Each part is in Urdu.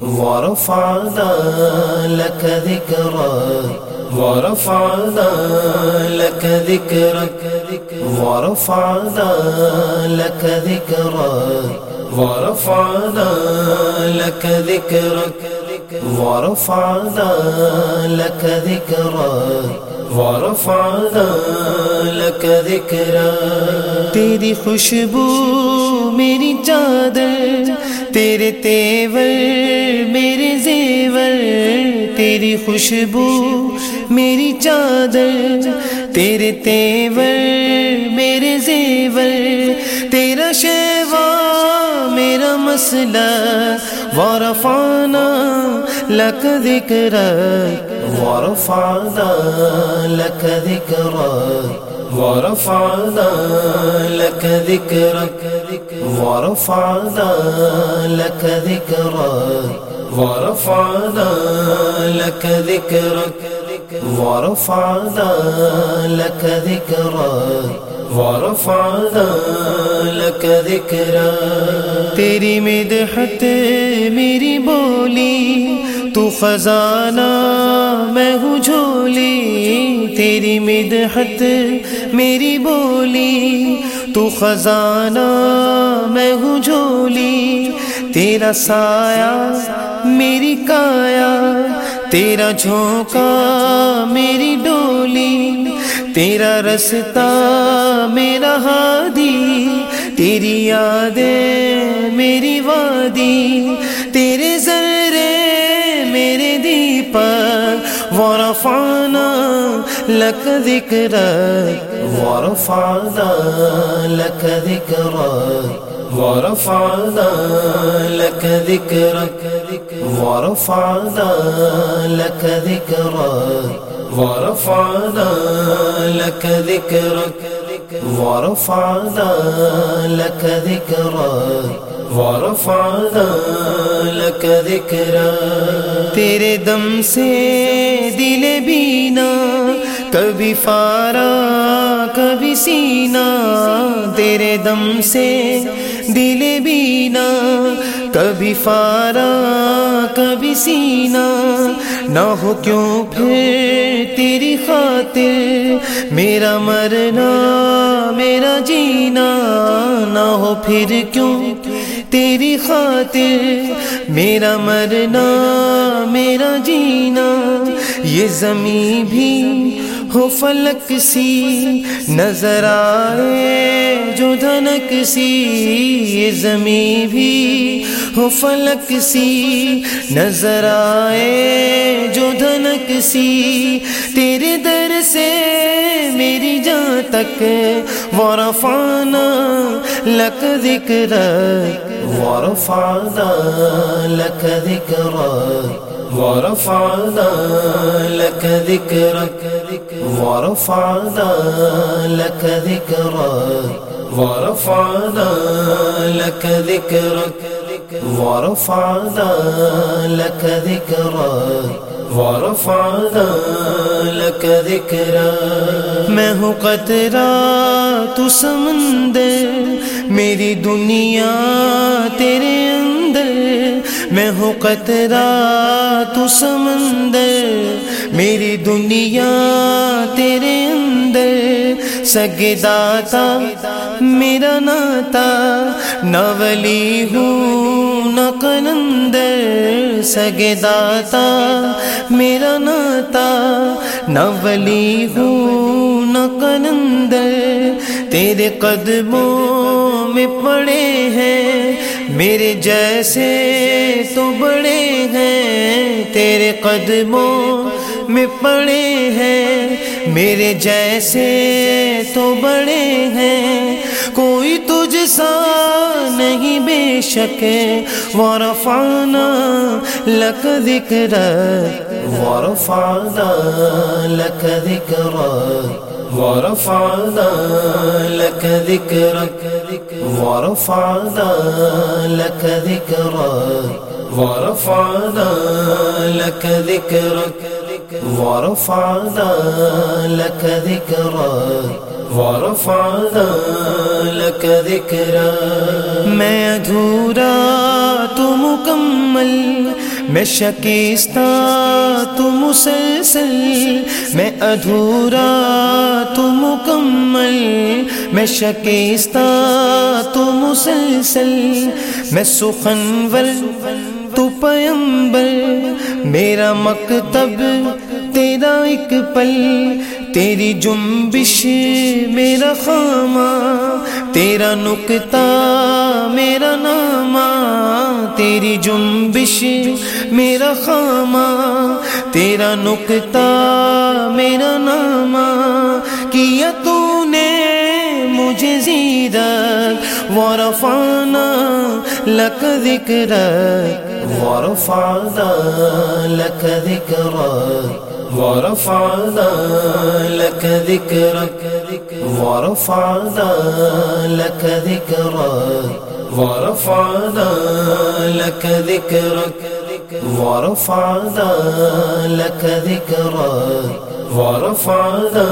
ورفعنا لك ذكرك ورفعنا لك ذكرك ورفعنا لك ذكرك ورفعنا لك ذكرك ورفعنا لك ذكرك ورفعنا لك ذكرك تیری خوشبو میری چادر، تیرے تیور تیری خوشبو، میری چادر، تیرے تیور، میرے زیور، تیرا شیوا، میرا مسئلہ ورفعنا لک ذکر ورفعنا لك ذكرك ورفعنا لك ذكرك ورفعنا لك ذكرك ورفعنا لك ذكرك، ورفعنا لك ذكرك، ورفعنا لك ذكرك. تیری مدحت میری بولی، تو خزانہ، میں ہوں جھولی. تیری مدحت میری بولی، تو خزانہ، میں ہوں جھولی. تیرا سایہ میری کایا، تیرا جھونکا میری ڈولی، تیرا رستا میرا ہادی، تیری یادیں میری وادی، تیرے ذرے میرے دیپک، ورفعنا لک ذکرک ورفعنا لك ذكرك۔ ورفعنا لك ذكرك، ورفعنا لك ذكرك، ورفعنا لك ذكرك، ورفعنا لك ذكرك، ورفعنا لك ذكرك. تیرے دم سے دل بینا، کبھی فارا، کبھی سینا، تیرے دم سے دل بینا، کبھی فارا، کبھی سینا۔ نہ ہو کیوں پھر تیری خاطر، میرا مرنا، میرا جینا۔ نہ ہو پھر کیوں تیری خاطر، میرا مرنا، میرا جینا۔ یہ زمین بھی ہو فلک سی نظر آئے، جو دھنک سی، یہ زمین بھی ہو فلک سی نظر آئے، جو دھنک سی تیرے در سے میری جان تک ورفانا لک ذکر ورفعنا لك ذكرك ورفعنا لك ذكرك، ورفعنا لك ذكرك، ورفعنا لك ذكرك، ورفعنا لك ذكرك، ورفعنا لك ذكرك. میں ہوں قطرہ، تو سمندر، میری دنیا تیرے اندر میں ہوں قطرہ، تو سمندر، میری دنیا تیرے اندر۔ سگے داتا میرا ناتا، نہ ولی ہوں، نہ قلندر۔ سگے داتا میرا ناتا، نہ ولی ہوں، نہ قلندر۔ تیرے قدموں میں پڑے ہیں میرے جیسے تو بڑے ہیں، تیرے قدموں میں پڑے ہیں۔ میرے جیسے تو بڑے ہیں، کوئی تجھ سا نہیں بے شک ورفعنا لک ذکر ورفعنا لك ذكرك۔ ورفعنا لك ذكرك، ورفعنا لك ذكرك، ورفعنا لك ذكرك، ورفعنا لك ذكرك، ورفعنا لك ذكرك. میں ادھورا تو مکمل، میں شکستہ تو مسلسل میں ادھورا تو مکمل میں شکستہ تو مسلسل میں سخنور تو پیمبر میرا مکتب تیرا ایک پل تیری جنبش میرا خامہ تیرا نکتا میرا نامہ تیری جنبش میرا خامہ تیرا نکتا میرا نامہ کیا تو نے مجھے زیرت ورفانا لک ذکرت ورفعنا لك ذكرك ورفعنا لك ذكرك ورفعنا لك ذكرك ورفعنا لك ذكرك ورفعنا لك ذكرك ورفعنا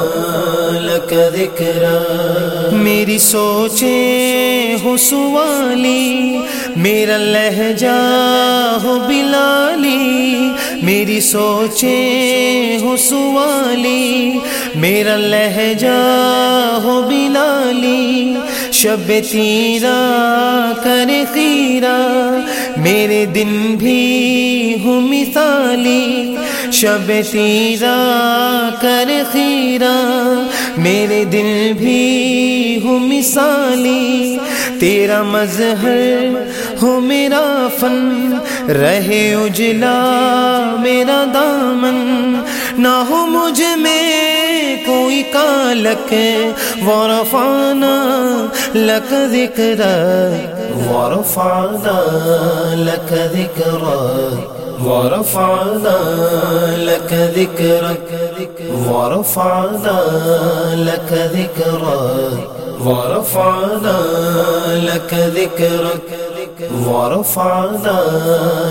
لك ذكرك میری سوچیں ہو سوالی میرا لہجہ ہو بلالی. میری سوچیں ہو سوالی میرا لہجہ ہو بلالی. شب تیرا کر خیرا میرے دن بھی ہوں مثالی۔ شب تیرا کر خیرا میرے دل بھی ہوں مثالی۔ تیرا مظہر ہو میرا فن، رہے اجلا میرا دامن۔ نہ ہو مجھ میں کوئی کالک ورفانا لک ذکر ورفعنا لك ذكرك ورفعنا لك ذكرك ورفعنا لك ذكرك ورفعنا لك ذكرك ورفعنا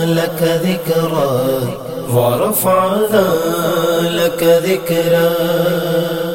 لك ذكرك ورفعنا لك ذكرك